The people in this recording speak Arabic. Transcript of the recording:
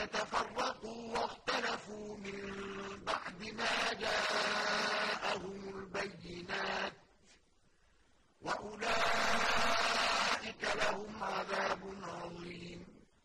الَّذِينَ تَفَرَّقُوا وَاخْتَلَفُوا مِن بَعْدِ مَا جَاءَهُمُ الْبَيِّنَاتُ ۚ. وَأُولَٰئِكَ